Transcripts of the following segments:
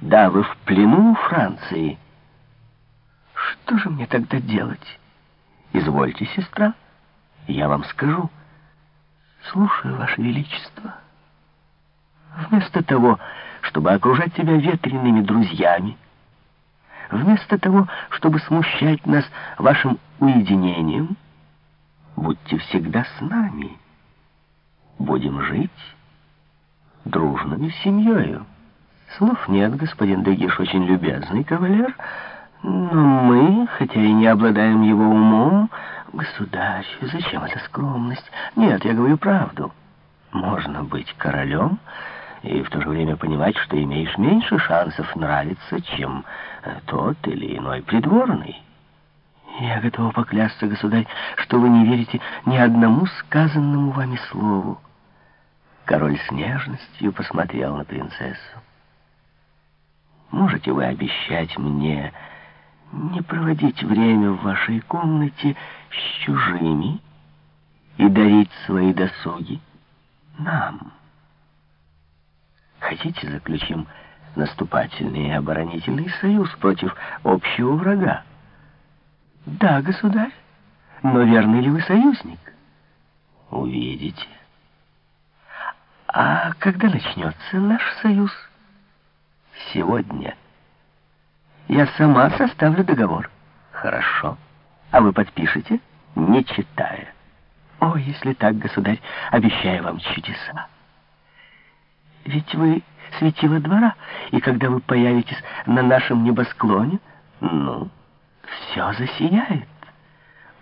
Да, вы в плену у Франции. Что же мне тогда делать? Извольте, сестра, я вам скажу. Слушаю, Ваше Величество. Вместо того, чтобы окружать себя ветреными друзьями, вместо того, чтобы смущать нас вашим уединением, будьте всегда с нами. Будем жить дружной семьей. Слов нет, господин Дегиш очень любезный кавалер, но мы, хотя и не обладаем его умом, государь, зачем эта скромность? Нет, я говорю правду. Можно быть королем и в то же время понимать, что имеешь меньше шансов нравиться, чем тот или иной придворный. Я готова поклясться, государь, что вы не верите ни одному сказанному вами слову. Король с нежностью посмотрел на принцессу. Можете вы обещать мне не проводить время в вашей комнате с чужими и дарить свои досуги нам? Хотите, заключим наступательный и оборонительный союз против общего врага? Да, государь, но верный ли вы союзник? Увидите. А когда начнется наш союз? Сегодня. Я сама составлю договор. Хорошо. А вы подпишете, не читая. О, если так, государь, обещаю вам чудеса. Ведь вы светило двора, и когда вы появитесь на нашем небосклоне, ну, все засияет.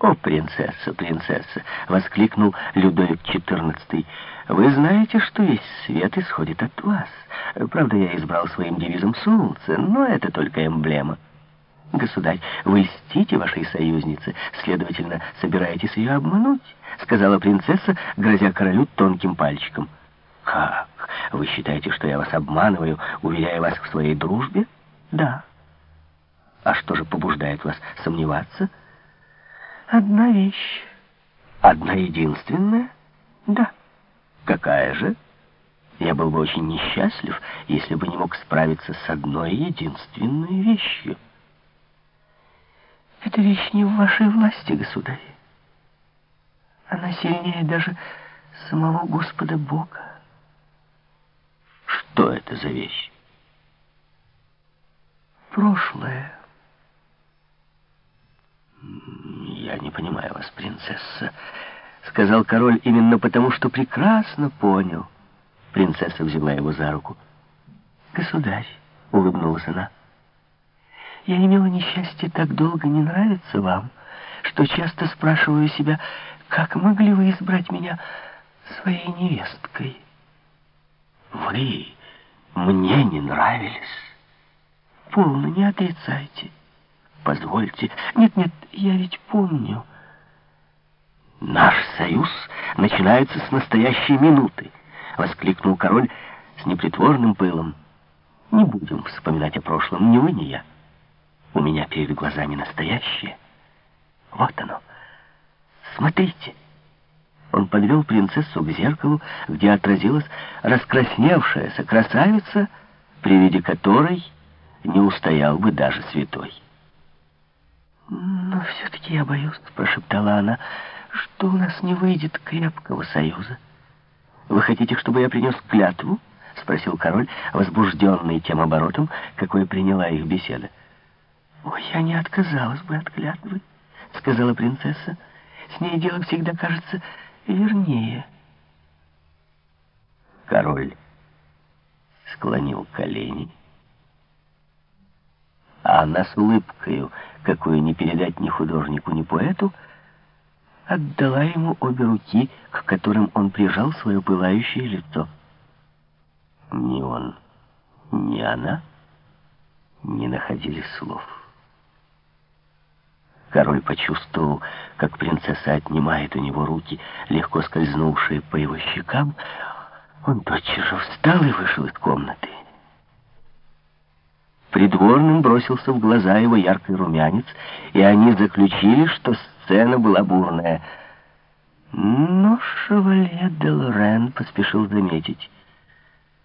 «О, принцесса, принцесса!» — воскликнул Людовик XIV. «Вы знаете, что весь свет исходит от вас. Правда, я избрал своим девизом солнце, но это только эмблема. Государь, вы льстите вашей союзнице, следовательно, собираетесь ее обмануть», — сказала принцесса, грозя королю тонким пальчиком. «Как? Вы считаете, что я вас обманываю, уверяя вас в своей дружбе?» «Да». «А что же побуждает вас сомневаться?» Одна вещь. Одна единственная? Да. Какая же? Я был бы очень несчастлив, если бы не мог справиться с одной единственной вещью. Эта вещь не в вашей власти, государь. Она сильнее даже самого Господа Бога. Что это за вещь? Прошлое. «Я не понимаю вас, принцесса», — сказал король именно потому, что прекрасно понял. Принцесса взяла его за руку. «Государь», — улыбнулась она, — «я имела несчастье так долго не нравиться вам, что часто спрашиваю себя, как могли вы избрать меня своей невесткой?» «Вы мне не нравились?» «Полно не отрицайте». Позвольте. Нет-нет, я ведь помню. Наш союз начинается с настоящей минуты, воскликнул король с непритворным пылом. Не будем вспоминать о прошлом, ни вы, ни я. У меня перед глазами настоящее. Вот оно. Смотрите. Он подвел принцессу к зеркалу, где отразилась раскрасневшаяся красавица, при виде которой не устоял бы даже святой. «Но все-таки я боюсь», — прошептала она, — «что у нас не выйдет крепкого союза». «Вы хотите, чтобы я принес клятву?» — спросил король, возбужденный тем оборотом, какой приняла их беседа. «Ой, я не отказалась бы от клятвы», — сказала принцесса. «С ней дело всегда кажется вернее». Король склонил колени, а она с улыбкою, какую не передать ни художнику, ни поэту, отдала ему обе руки, к которым он прижал свое пылающее лицо. Ни он, ни она не находили слов. Король почувствовал, как принцесса отнимает у него руки, легко скользнувшие по его щекам. Он тотчас же встал и вышел из комнаты. Придворным бросился в глаза его яркий румянец, и они заключили, что сцена была бурная. Но шевалье де Лорен поспешил заметить.